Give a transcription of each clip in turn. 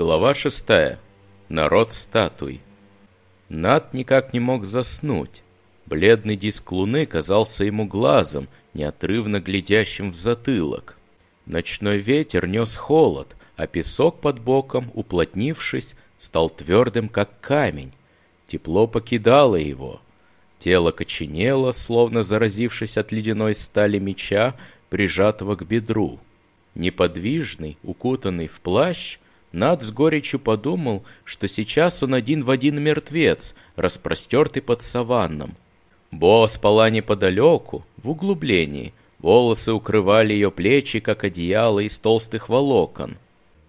Глава шестая. Народ статуй. Над никак не мог заснуть. Бледный диск луны казался ему глазом, неотрывно глядящим в затылок. Ночной ветер нес холод, а песок под боком, уплотнившись, стал твердым, как камень. Тепло покидало его. Тело коченело, словно заразившись от ледяной стали меча, прижатого к бедру. Неподвижный, укутанный в плащ, над с горечью подумал, что сейчас он один в один мертвец, распростертый под саванном. Бо спала неподалеку, в углублении. Волосы укрывали ее плечи, как одеяло из толстых волокон.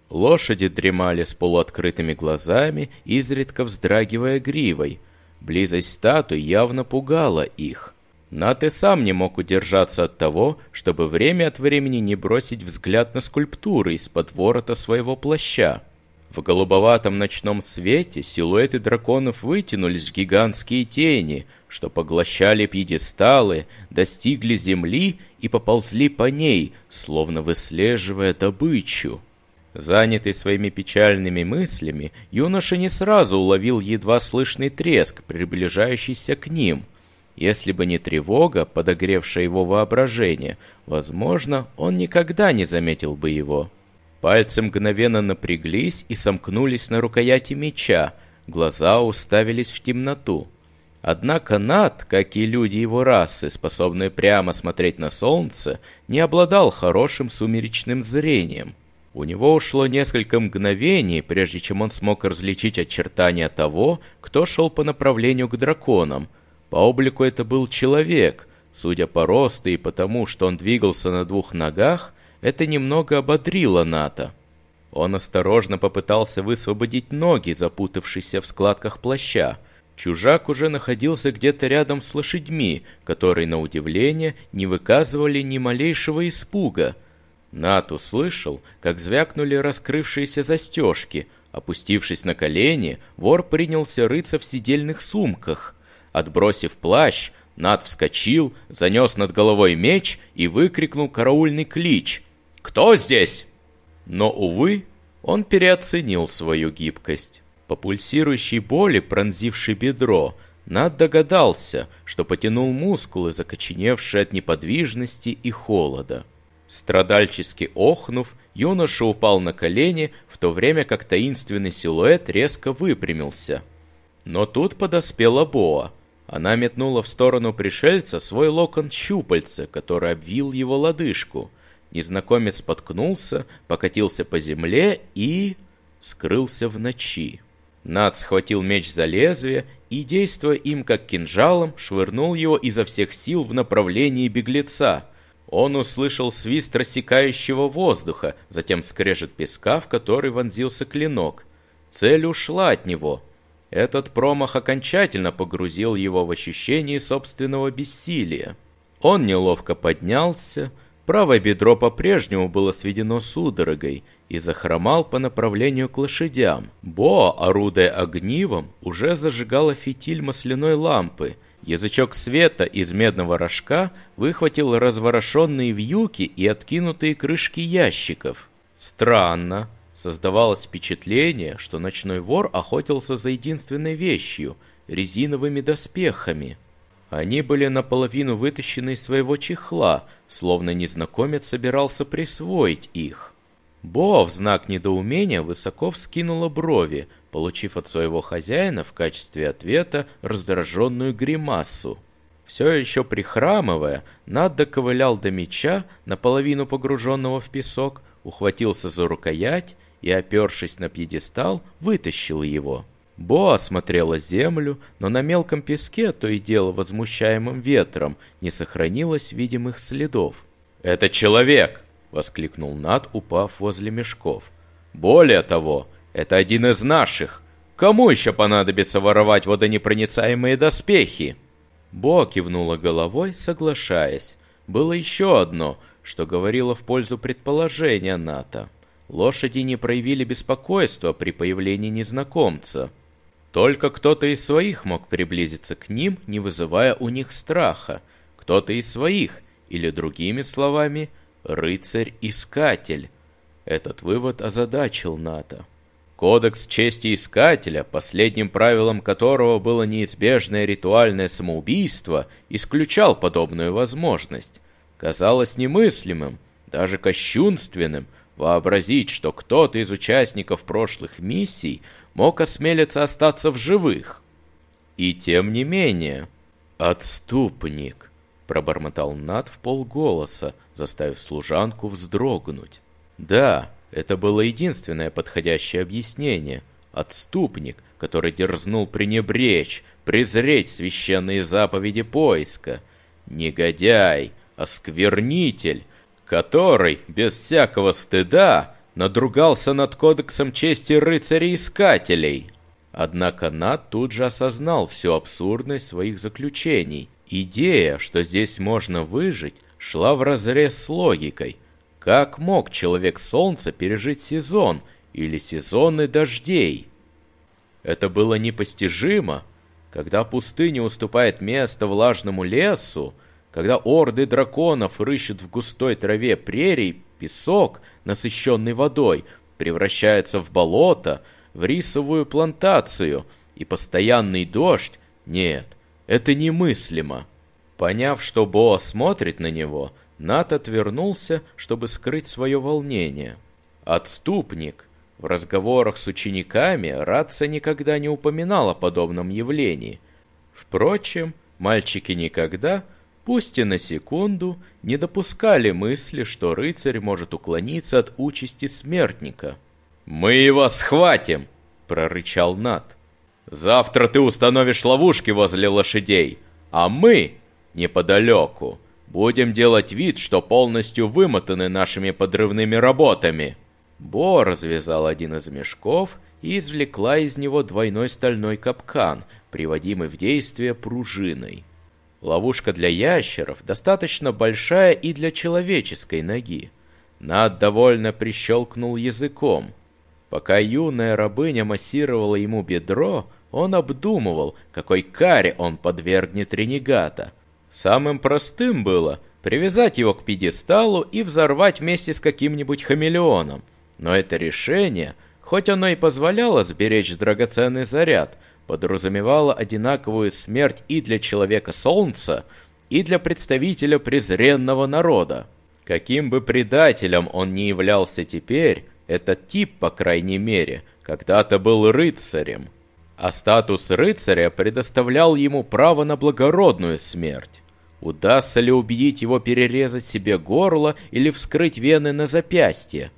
Лошади дремали с полуоткрытыми глазами, изредка вздрагивая гривой. Близость статуи явно пугала их. Нат и сам не мог удержаться от того, чтобы время от времени не бросить взгляд на скульптуры из-под ворота своего плаща. В голубоватом ночном свете силуэты драконов вытянулись в гигантские тени, что поглощали пьедесталы, достигли земли и поползли по ней, словно выслеживая добычу. Занятый своими печальными мыслями, юноша не сразу уловил едва слышный треск, приближающийся к ним – если бы не тревога, подогревшая его воображение, возможно, он никогда не заметил бы его. Пальцы мгновенно напряглись и сомкнулись на рукояти меча, глаза уставились в темноту. Однако Над, как и люди его расы, способные прямо смотреть на солнце, не обладал хорошим сумеречным зрением. У него ушло несколько мгновений, прежде чем он смог различить очертания того, кто шел по направлению к драконам – по облику это был человек. Судя по росту и потому, что он двигался на двух ногах, это немного ободрило Ната. Он осторожно попытался высвободить ноги, запутавшиеся в складках плаща. Чужак уже находился где-то рядом с лошадьми, которые, на удивление, не выказывали ни малейшего испуга. Нат услышал, как звякнули раскрывшиеся застежки. Опустившись на колени, вор принялся рыться в сидельных сумках – Отбросив плащ, Над вскочил, занес над головой меч и выкрикнул караульный клич «Кто здесь?». Но, увы, он переоценил свою гибкость. По пульсирующей боли, пронзившей бедро, Над догадался, что потянул мускулы, закоченевшие от неподвижности и холода. Страдальчески охнув, юноша упал на колени, в то время как таинственный силуэт резко выпрямился. Но тут подоспела Боа. Она метнула в сторону пришельца свой локон щупальца, который обвил его лодыжку. Незнакомец споткнулся, покатился по земле и... скрылся в ночи. Над схватил меч за лезвие и, действуя им как кинжалом, швырнул его изо всех сил в направлении беглеца. Он услышал свист рассекающего воздуха, затем скрежет песка, в который вонзился клинок. Цель ушла от него — этот промах окончательно погрузил его в ощущение собственного бессилия. Он неловко поднялся, правое бедро по-прежнему было сведено судорогой и захромал по направлению к лошадям. Бо, орудуя огнивом, уже зажигала фитиль масляной лампы. Язычок света из медного рожка выхватил разворошенные вьюки и откинутые крышки ящиков. Странно. Создавалось впечатление, что ночной вор охотился за единственной вещью – резиновыми доспехами. Они были наполовину вытащены из своего чехла, словно незнакомец собирался присвоить их. Бо в знак недоумения высоко вскинула брови, получив от своего хозяина в качестве ответа раздраженную гримасу. Все еще прихрамывая, Над доковылял до меча, наполовину погруженного в песок, ухватился за рукоять и, опершись на пьедестал, вытащил его. Бо осмотрела землю, но на мелком песке, то и дело возмущаемым ветром, не сохранилось видимых следов. «Это человек!» — воскликнул Над, упав возле мешков. «Более того, это один из наших. Кому еще понадобится воровать водонепроницаемые доспехи?» Бо кивнула головой, соглашаясь. Было еще одно, что говорило в пользу предположения Ната. Лошади не проявили беспокойства при появлении незнакомца. Только кто-то из своих мог приблизиться к ним, не вызывая у них страха. Кто-то из своих, или другими словами, рыцарь-искатель. Этот вывод озадачил Ната. Кодекс чести искателя, последним правилом которого было неизбежное ритуальное самоубийство, исключал подобную возможность. Казалось немыслимым, даже кощунственным, вообразить, что кто-то из участников прошлых миссий мог осмелиться остаться в живых. И тем не менее... «Отступник!» — пробормотал Над в полголоса, заставив служанку вздрогнуть. «Да, это было единственное подходящее объяснение. Отступник, который дерзнул пренебречь, презреть священные заповеди поиска. Негодяй, осквернитель, который, без всякого стыда, надругался над кодексом чести рыцарей-искателей. Однако Нат тут же осознал всю абсурдность своих заключений. Идея, что здесь можно выжить, шла вразрез с логикой. Как мог человек солнца пережить сезон или сезоны дождей? Это было непостижимо. Когда пустыня уступает место влажному лесу, когда орды драконов рыщут в густой траве прерий, песок, насыщенный водой, превращается в болото, в рисовую плантацию, и постоянный дождь, нет, это немыслимо. Поняв, что Бо смотрит на него, Нат отвернулся, чтобы скрыть свое волнение. «Отступник!» В разговорах с учениками Радца никогда не упоминал о подобном явлении. Впрочем, мальчики никогда, пусть и на секунду, не допускали мысли, что рыцарь может уклониться от участи смертника. «Мы его схватим!» — прорычал Нат. «Завтра ты установишь ловушки возле лошадей, а мы неподалеку. Будем делать вид, что полностью вымотаны нашими подрывными работами». Бо развязал один из мешков и извлекла из него двойной стальной капкан, приводимый в действие пружиной. Ловушка для ящеров достаточно большая и для человеческой ноги. Над довольно прищелкнул языком. Пока юная рабыня массировала ему бедро, он обдумывал, какой каре он подвергнет ренегата – Самым простым было привязать его к пьедесталу и взорвать вместе с каким-нибудь хамелеоном. Но это решение, хоть оно и позволяло сберечь драгоценный заряд, подразумевало одинаковую смерть и для человека Солнца, и для представителя презренного народа. Каким бы предателем он ни являлся теперь, этот тип, по крайней мере, когда-то был рыцарем. А статус рыцаря предоставлял ему право на благородную смерть. Удастся ли убедить его перерезать себе горло или вскрыть вены на запястье?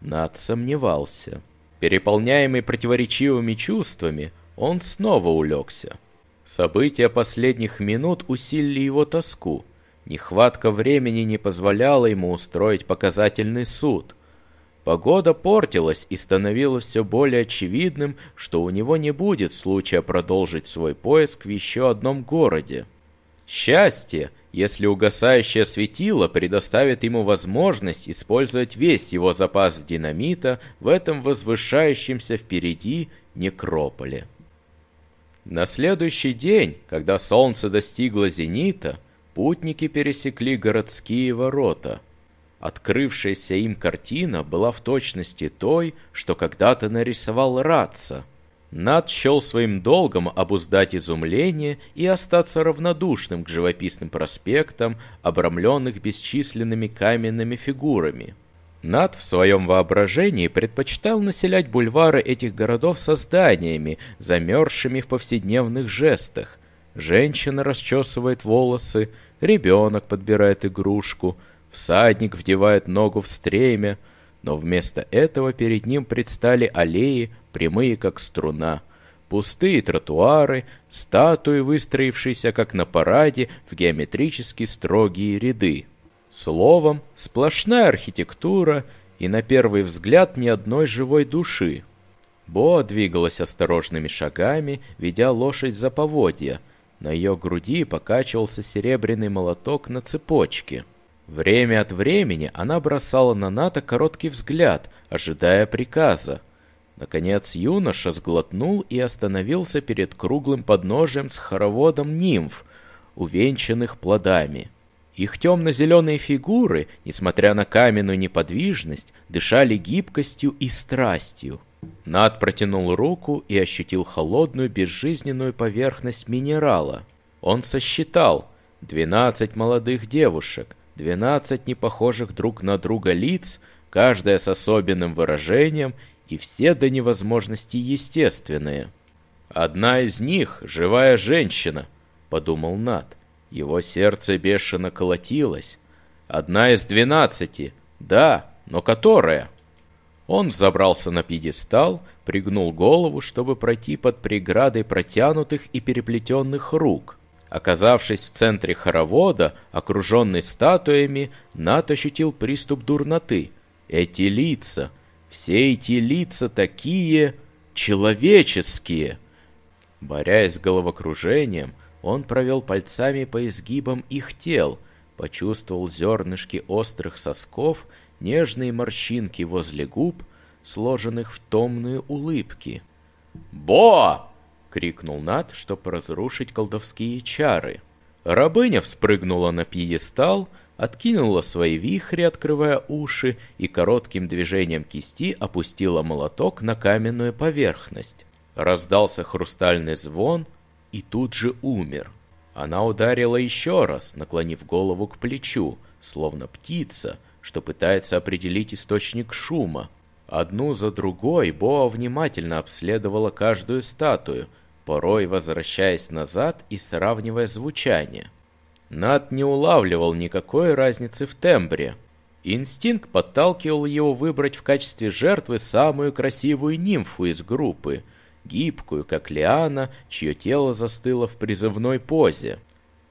Над сомневался. Переполняемый противоречивыми чувствами, он снова улегся. События последних минут усилили его тоску. Нехватка времени не позволяла ему устроить показательный суд. Погода портилась и становилось все более очевидным, что у него не будет случая продолжить свой поиск в еще одном городе. Счастье, если угасающее светило предоставит ему возможность использовать весь его запас динамита в этом возвышающемся впереди некрополе. На следующий день, когда солнце достигло зенита, путники пересекли городские ворота. Открывшаяся им картина была в точности той, что когда-то нарисовал Ратца – над счел своим долгом обуздать изумление и остаться равнодушным к живописным проспектам, обрамленных бесчисленными каменными фигурами. Над в своем воображении предпочитал населять бульвары этих городов созданиями, замерзшими в повседневных жестах. Женщина расчесывает волосы, ребенок подбирает игрушку, всадник вдевает ногу в стремя, но вместо этого перед ним предстали аллеи, прямые как струна, пустые тротуары, статуи, выстроившиеся как на параде в геометрически строгие ряды. Словом, сплошная архитектура и на первый взгляд ни одной живой души. Бо двигалась осторожными шагами, ведя лошадь за поводья. На ее груди покачивался серебряный молоток на цепочке. Время от времени она бросала на Ната короткий взгляд, ожидая приказа. Наконец юноша сглотнул и остановился перед круглым подножием с хороводом нимф, увенчанных плодами. Их темно-зеленые фигуры, несмотря на каменную неподвижность, дышали гибкостью и страстью. Над протянул руку и ощутил холодную безжизненную поверхность минерала. Он сосчитал двенадцать молодых девушек, двенадцать непохожих друг на друга лиц, каждая с особенным выражением и все до невозможности естественные. «Одна из них — живая женщина», — подумал Над. Его сердце бешено колотилось. «Одна из двенадцати. Да, но которая?» Он взобрался на пьедестал, пригнул голову, чтобы пройти под преградой протянутых и переплетенных рук. Оказавшись в центре хоровода, окруженный статуями, Нат ощутил приступ дурноты. Эти лица, все эти лица такие человеческие. Борясь с головокружением, он провел пальцами по изгибам их тел, почувствовал зернышки острых сосков нежные морщинки возле губ, сложенных в томные улыбки. «Бо!» — крикнул Нат, чтобы разрушить колдовские чары. Рабыня вспрыгнула на пьедестал, откинула свои вихри, открывая уши, и коротким движением кисти опустила молоток на каменную поверхность. Раздался хрустальный звон, и тут же умер. Она ударила еще раз, наклонив голову к плечу, словно птица, что пытается определить источник шума. Одну за другой Боа внимательно обследовала каждую статую, порой возвращаясь назад и сравнивая звучание. Над не улавливал никакой разницы в тембре. Инстинкт подталкивал его выбрать в качестве жертвы самую красивую нимфу из группы, гибкую, как лиана, чье тело застыло в призывной позе.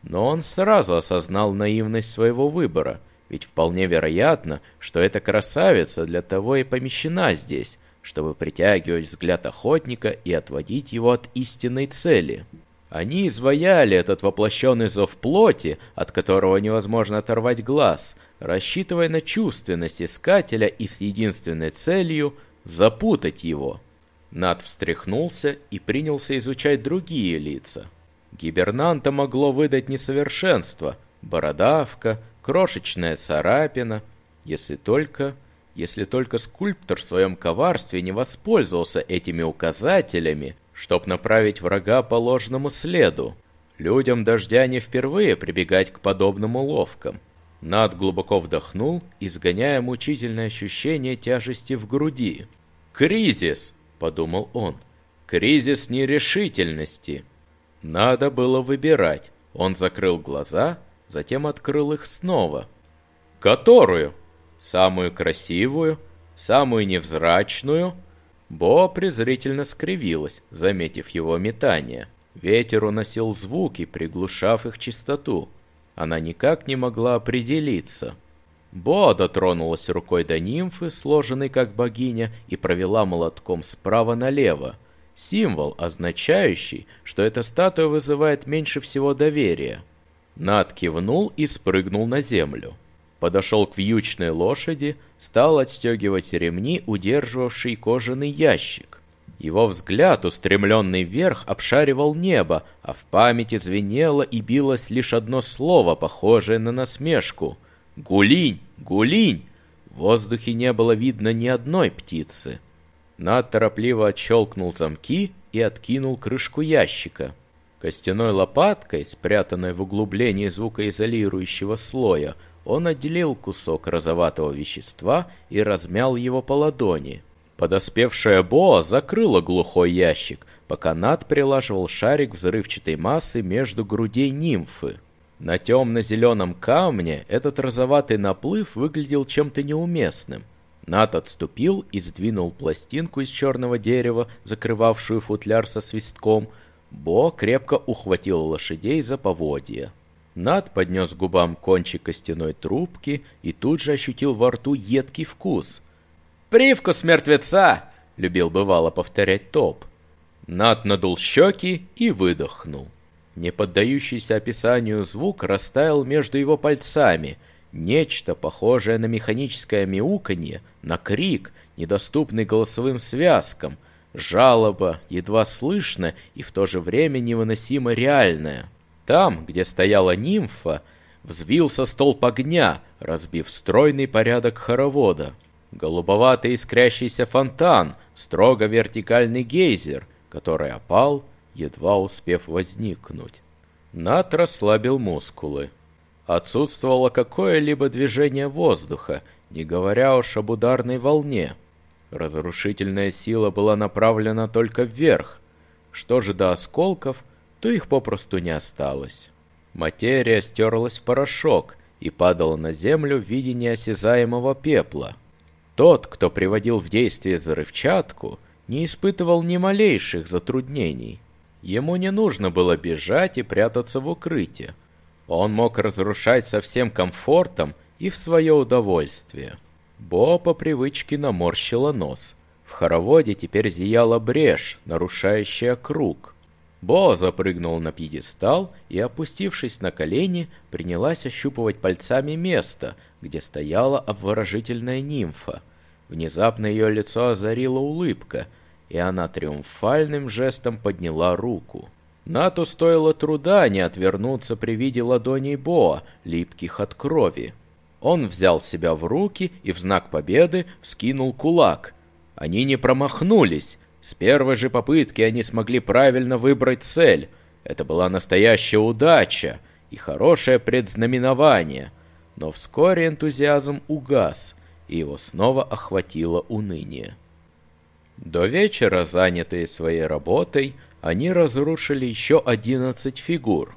Но он сразу осознал наивность своего выбора – ведь вполне вероятно, что эта красавица для того и помещена здесь, чтобы притягивать взгляд охотника и отводить его от истинной цели. Они изваяли этот воплощенный зов плоти, от которого невозможно оторвать глаз, рассчитывая на чувственность искателя и с единственной целью запутать его. Над встряхнулся и принялся изучать другие лица. Гибернанта могло выдать несовершенство, бородавка, крошечная царапина, если только... Если только скульптор в своем коварстве не воспользовался этими указателями, чтоб направить врага по ложному следу. Людям дождя не впервые прибегать к подобным уловкам. Над глубоко вдохнул, изгоняя мучительное ощущение тяжести в груди. «Кризис!» — подумал он. «Кризис нерешительности!» Надо было выбирать. Он закрыл глаза затем открыл их снова. «Которую? Самую красивую? Самую невзрачную?» Бо презрительно скривилась, заметив его метание. Ветер уносил звуки, приглушав их чистоту. Она никак не могла определиться. Бо дотронулась рукой до нимфы, сложенной как богиня, и провела молотком справа налево. Символ, означающий, что эта статуя вызывает меньше всего доверия. Над кивнул и спрыгнул на землю. Подошел к вьючной лошади, стал отстегивать ремни, удерживавший кожаный ящик. Его взгляд, устремленный вверх, обшаривал небо, а в памяти звенело и билось лишь одно слово, похожее на насмешку. «Гулинь! Гулинь!» В воздухе не было видно ни одной птицы. Над торопливо отщелкнул замки и откинул крышку ящика. Костяной лопаткой, спрятанной в углублении звукоизолирующего слоя, он отделил кусок розоватого вещества и размял его по ладони. Подоспевшая Боа закрыла глухой ящик, пока Над прилаживал шарик взрывчатой массы между грудей нимфы. На темно-зеленом камне этот розоватый наплыв выглядел чем-то неуместным. Над отступил и сдвинул пластинку из черного дерева, закрывавшую футляр со свистком, Бо крепко ухватил лошадей за поводья. Над поднес губам кончик костяной трубки и тут же ощутил во рту едкий вкус. «Привкус мертвеца!» — любил бывало повторять Топ. Над надул щеки и выдохнул. Не поддающийся описанию звук растаял между его пальцами. Нечто, похожее на механическое мяуканье, на крик, недоступный голосовым связкам — Жалоба, едва слышно и в то же время невыносимо реальная. Там, где стояла нимфа, взвился столб огня, разбив стройный порядок хоровода. голубоватый искрящийся фонтан, строго вертикальный гейзер, который опал, едва успев возникнуть. Нат расслабил мускулы. Отсутствовало какое-либо движение воздуха, не говоря уж об ударной волне. Разрушительная сила была направлена только вверх. Что же до осколков, то их попросту не осталось. Материя стерлась в порошок и падала на землю в виде неосязаемого пепла. Тот, кто приводил в действие взрывчатку, не испытывал ни малейших затруднений. Ему не нужно было бежать и прятаться в укрытие. Он мог разрушать со всем комфортом и в свое удовольствие. Бо по привычке наморщила нос. В хороводе теперь зияла брешь, нарушающая круг. Бо запрыгнул на пьедестал и, опустившись на колени, принялась ощупывать пальцами место, где стояла обворожительная нимфа. Внезапно ее лицо озарила улыбка, и она триумфальным жестом подняла руку. Нату стоило труда не отвернуться при виде ладоней Боа, липких от крови. Он взял себя в руки и в знак победы вскинул кулак. Они не промахнулись. С первой же попытки они смогли правильно выбрать цель. Это была настоящая удача и хорошее предзнаменование. Но вскоре энтузиазм угас, и его снова охватило уныние. До вечера, занятые своей работой, они разрушили еще одиннадцать фигур.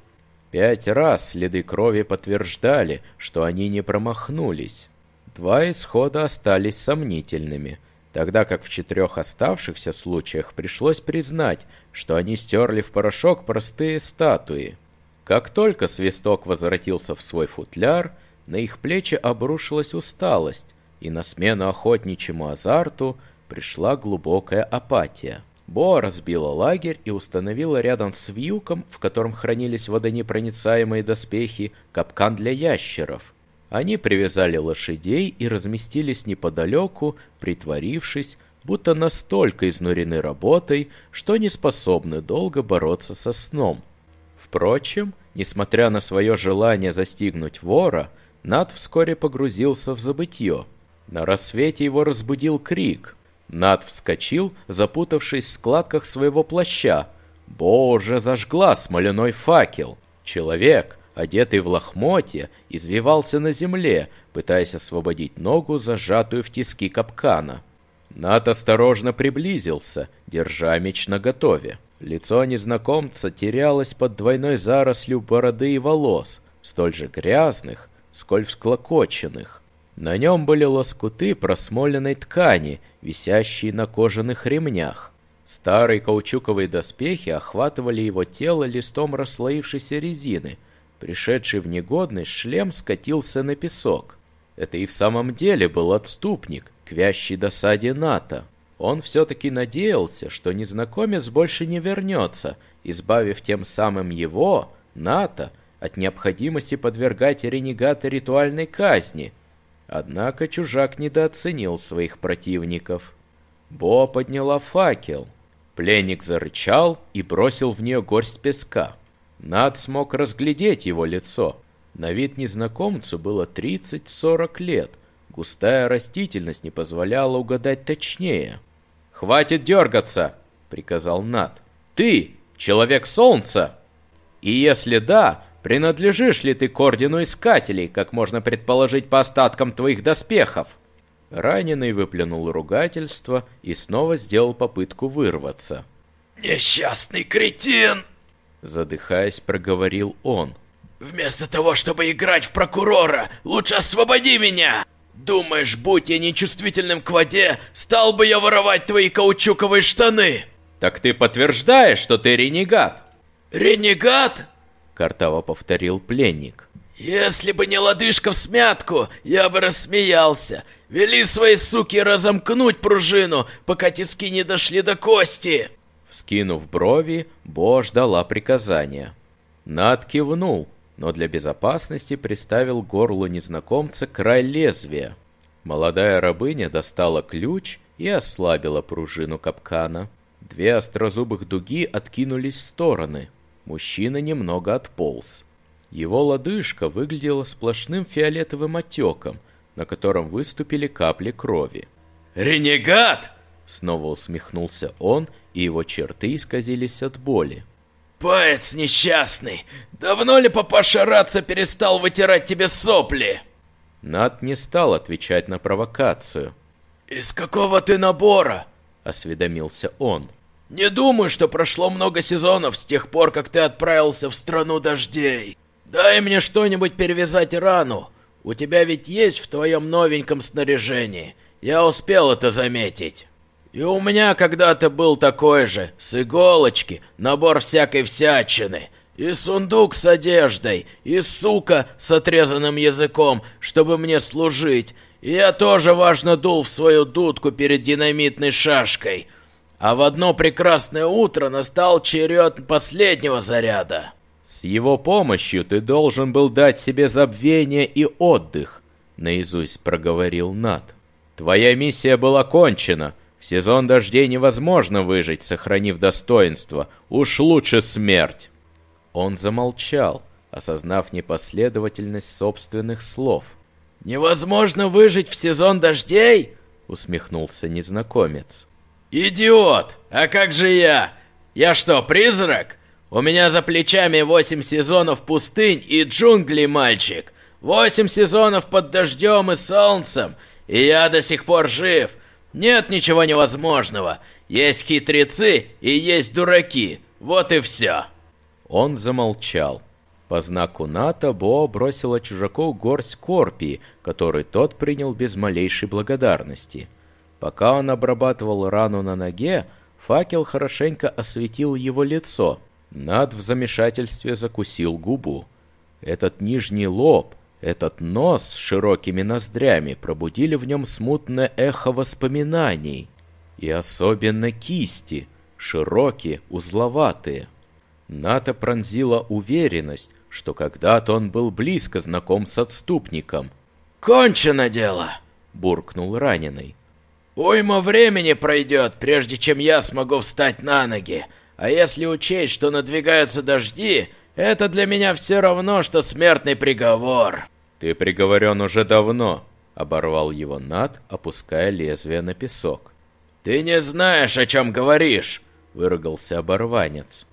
Пять раз следы крови подтверждали, что они не промахнулись. Два исхода остались сомнительными, тогда как в четырех оставшихся случаях пришлось признать, что они стерли в порошок простые статуи. Как только свисток возвратился в свой футляр, на их плечи обрушилась усталость, и на смену охотничьему азарту пришла глубокая апатия. Бо разбила лагерь и установила рядом с вьюком, в котором хранились водонепроницаемые доспехи, капкан для ящеров. Они привязали лошадей и разместились неподалеку, притворившись, будто настолько изнурены работой, что не способны долго бороться со сном. Впрочем, несмотря на свое желание застигнуть вора, Над вскоре погрузился в забытье. На рассвете его разбудил крик – над вскочил, запутавшись в складках своего плаща. Боже, зажгла смоляной факел. Человек, одетый в лохмотья, извивался на земле, пытаясь освободить ногу, зажатую в тиски капкана. Над осторожно приблизился, держа меч наготове. Лицо незнакомца терялось под двойной зарослью бороды и волос, столь же грязных, сколь всклокоченных. На нем были лоскуты просмоленной ткани, висящие на кожаных ремнях. Старые каучуковые доспехи охватывали его тело листом расслоившейся резины. Пришедший в негодность шлем скатился на песок. Это и в самом деле был отступник, к вящей досаде НАТО. Он все-таки надеялся, что незнакомец больше не вернется, избавив тем самым его, НАТО, от необходимости подвергать ренегата ритуальной казни – Однако чужак недооценил своих противников. Бо подняла факел. Пленник зарычал и бросил в нее горсть песка. Над смог разглядеть его лицо. На вид незнакомцу было 30-40 лет. Густая растительность не позволяла угадать точнее. «Хватит дергаться!» — приказал Над. «Ты — человек солнца!» «И если да, Принадлежишь ли ты к ордену искателей, как можно предположить по остаткам твоих доспехов?» Раненый выплюнул ругательство и снова сделал попытку вырваться. «Несчастный кретин!» Задыхаясь, проговорил он. «Вместо того, чтобы играть в прокурора, лучше освободи меня! Думаешь, будь я нечувствительным к воде, стал бы я воровать твои каучуковые штаны?» «Так ты подтверждаешь, что ты ренегат?» «Ренегат? Картаво повторил пленник. «Если бы не лодыжка в смятку, я бы рассмеялся. Вели свои суки разомкнуть пружину, пока тиски не дошли до кости!» Вскинув брови, Бо ждала приказания. Над кивнул, но для безопасности приставил горлу незнакомца край лезвия. Молодая рабыня достала ключ и ослабила пружину капкана. Две острозубых дуги откинулись в стороны — Мужчина немного отполз. Его лодыжка выглядела сплошным фиолетовым отеком, на котором выступили капли крови. «Ренегат!» Снова усмехнулся он, и его черты исказились от боли. «Паец несчастный! Давно ли папаша Раца перестал вытирать тебе сопли?» Над не стал отвечать на провокацию. «Из какого ты набора?» — осведомился он. «Не думаю, что прошло много сезонов с тех пор, как ты отправился в страну дождей. Дай мне что-нибудь перевязать рану. У тебя ведь есть в твоем новеньком снаряжении. Я успел это заметить. И у меня когда-то был такой же, с иголочки, набор всякой всячины. И сундук с одеждой, и сука с отрезанным языком, чтобы мне служить. И я тоже важно дул в свою дудку перед динамитной шашкой. А в одно прекрасное утро настал черед последнего заряда. С его помощью ты должен был дать себе забвение и отдых, наизусть проговорил Нат. Твоя миссия была кончена. В сезон дождей невозможно выжить, сохранив достоинство. Уж лучше смерть. Он замолчал, осознав непоследовательность собственных слов. «Невозможно выжить в сезон дождей?» — усмехнулся незнакомец. «Идиот! А как же я? Я что, призрак? У меня за плечами восемь сезонов пустынь и джунглей, мальчик. Восемь сезонов под дождем и солнцем, и я до сих пор жив. Нет ничего невозможного. Есть хитрецы и есть дураки. Вот и все». Он замолчал. По знаку НАТО Бо бросила чужаку горсть корпии, который тот принял без малейшей благодарности. Пока он обрабатывал рану на ноге, факел хорошенько осветил его лицо. Над в замешательстве закусил губу. Этот нижний лоб, этот нос с широкими ноздрями пробудили в нем смутное эхо воспоминаний. И особенно кисти, широкие, узловатые. Ната пронзила уверенность, что когда-то он был близко знаком с отступником. «Кончено дело!» — буркнул раненый. «Уйма времени пройдет, прежде чем я смогу встать на ноги. А если учесть, что надвигаются дожди, это для меня все равно, что смертный приговор». «Ты приговорен уже давно», — оборвал его Над, опуская лезвие на песок. «Ты не знаешь, о чем говоришь», — выругался оборванец.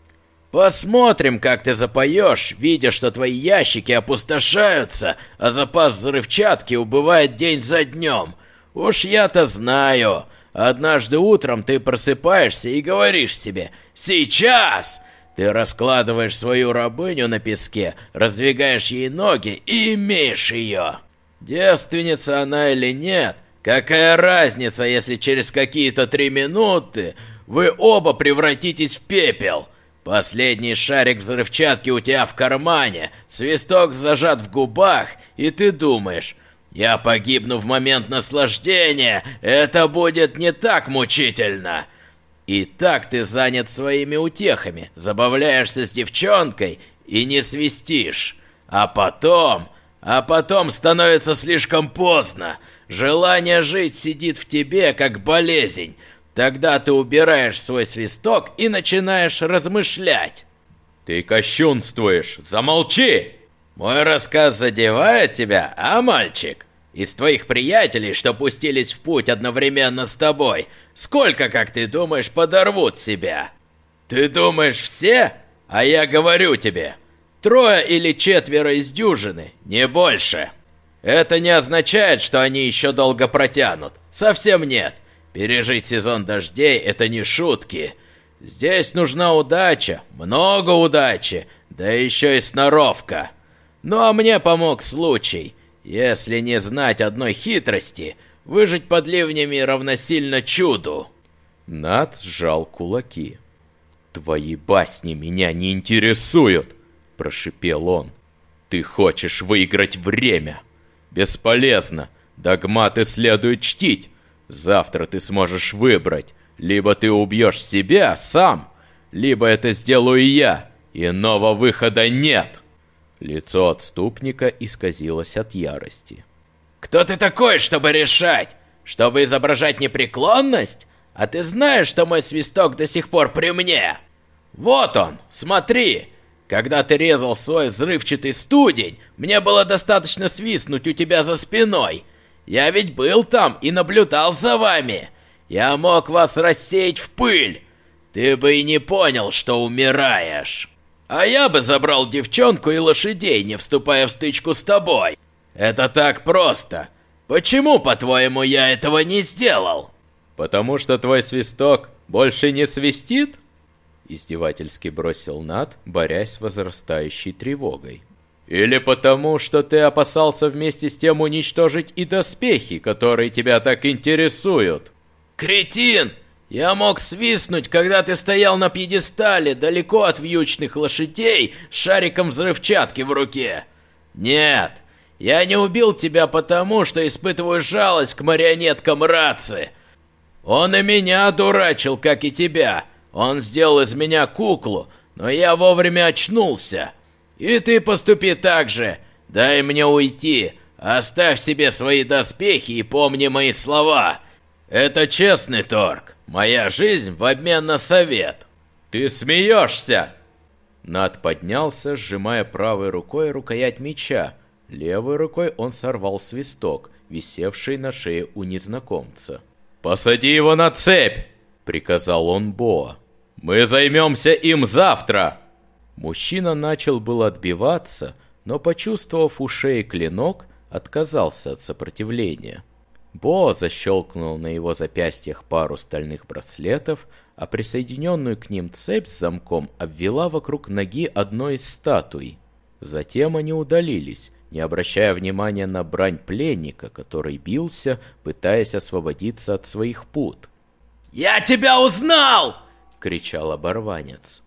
Посмотрим, как ты запоешь, видя, что твои ящики опустошаются, а запас взрывчатки убывает день за днем. Уж я-то знаю. Однажды утром ты просыпаешься и говоришь себе «Сейчас!» Ты раскладываешь свою рабыню на песке, раздвигаешь ей ноги и имеешь ее. Девственница она или нет, какая разница, если через какие-то три минуты вы оба превратитесь в пепел?» Последний шарик взрывчатки у тебя в кармане, свисток зажат в губах, и ты думаешь, я погибну в момент наслаждения, это будет не так мучительно. И так ты занят своими утехами, забавляешься с девчонкой и не свистишь. А потом, а потом становится слишком поздно. Желание жить сидит в тебе, как болезнь. Тогда ты убираешь свой свисток и начинаешь размышлять. Ты кощунствуешь, замолчи! Мой рассказ задевает тебя, а, мальчик? Из твоих приятелей, что пустились в путь одновременно с тобой, сколько, как ты думаешь, подорвут себя? Ты думаешь все? А я говорю тебе, трое или четверо из дюжины, не больше. Это не означает, что они еще долго протянут. Совсем нет. Пережить сезон дождей – это не шутки. Здесь нужна удача, много удачи, да еще и сноровка. Ну а мне помог случай. Если не знать одной хитрости, выжить под ливнями равносильно чуду. Над сжал кулаки. «Твои басни меня не интересуют!» – прошипел он. «Ты хочешь выиграть время? Бесполезно. Догматы следует чтить. Завтра ты сможешь выбрать. Либо ты убьешь себя сам, либо это сделаю я. Иного выхода нет. Лицо отступника исказилось от ярости. «Кто ты такой, чтобы решать? Чтобы изображать непреклонность? А ты знаешь, что мой свисток до сих пор при мне? Вот он, смотри!» Когда ты резал свой взрывчатый студень, мне было достаточно свистнуть у тебя за спиной. Я ведь был там и наблюдал за вами. Я мог вас рассеять в пыль. Ты бы и не понял, что умираешь. А я бы забрал девчонку и лошадей, не вступая в стычку с тобой. Это так просто. Почему, по-твоему, я этого не сделал? Потому что твой свисток больше не свистит? Издевательски бросил Над, борясь с возрастающей тревогой. Или потому, что ты опасался вместе с тем уничтожить и доспехи, которые тебя так интересуют? Кретин! Я мог свистнуть, когда ты стоял на пьедестале, далеко от вьючных лошадей, с шариком взрывчатки в руке. Нет, я не убил тебя потому, что испытываю жалость к марионеткам Раци. Он и меня дурачил, как и тебя. Он сделал из меня куклу, но я вовремя очнулся. И ты поступи так же. Дай мне уйти. Оставь себе свои доспехи и помни мои слова. Это честный торг. Моя жизнь в обмен на совет. Ты смеешься? Над поднялся, сжимая правой рукой рукоять меча. Левой рукой он сорвал свисток, висевший на шее у незнакомца. «Посади его на цепь!» — приказал он Боа. «Мы займемся им завтра!» Мужчина начал было отбиваться, но, почувствовав у шеи клинок, отказался от сопротивления. Бо защелкнул на его запястьях пару стальных браслетов, а присоединенную к ним цепь с замком обвела вокруг ноги одной из статуй. Затем они удалились, не обращая внимания на брань пленника, который бился, пытаясь освободиться от своих пут. «Я тебя узнал!» — кричал оборванец.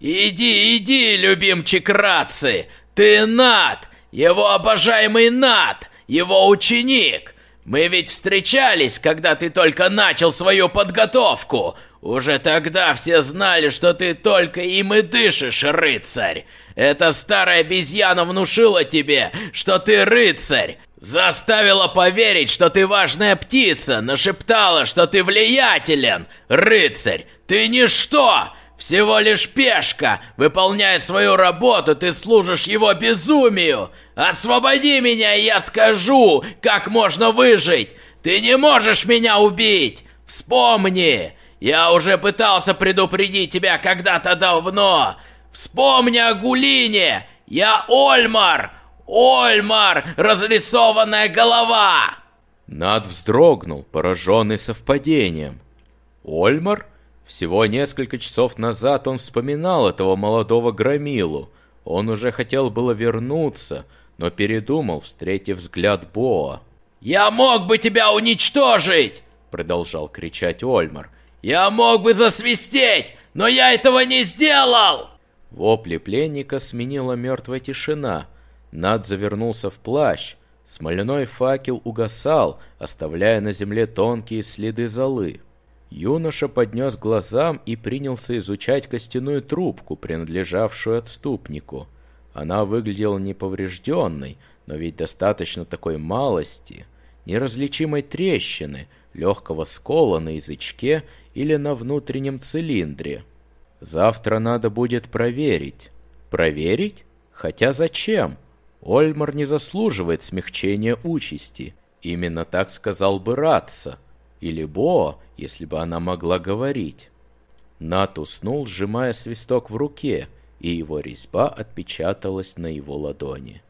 «Иди, иди, любимчик Раци! Ты Над! Его обожаемый Над! Его ученик! Мы ведь встречались, когда ты только начал свою подготовку. Уже тогда все знали, что ты только им и дышишь, рыцарь. Эта старая обезьяна внушила тебе, что ты рыцарь. Заставила поверить, что ты важная птица, нашептала, что ты влиятелен. Рыцарь, ты ничто, всего лишь пешка. Выполняя свою работу, ты служишь его безумию. Освободи меня, и я скажу, как можно выжить. Ты не можешь меня убить. Вспомни, я уже пытался предупредить тебя когда-то давно. Вспомни о Гулине. Я Ольмар. Ольмар, разрисованная голова. Над вздрогнул, пораженный совпадением. Ольмар? Всего несколько часов назад он вспоминал этого молодого громилу. Он уже хотел было вернуться, но передумал, встретив взгляд Боа. «Я мог бы тебя уничтожить!» Продолжал кричать Ольмар. «Я мог бы засвистеть, но я этого не сделал!» Вопли пленника сменила мертвая тишина. Над завернулся в плащ. Смоляной факел угасал, оставляя на земле тонкие следы золы. Юноша поднес глазам и принялся изучать костяную трубку, принадлежавшую отступнику. Она выглядела неповрежденной, но ведь достаточно такой малости, неразличимой трещины, легкого скола на язычке или на внутреннем цилиндре. Завтра надо будет проверить. Проверить? Хотя зачем? Ольмар не заслуживает смягчения участи. Именно так сказал бы Ратса. Или Бо, если бы она могла говорить. Нат уснул, сжимая свисток в руке, и его резьба отпечаталась на его ладони.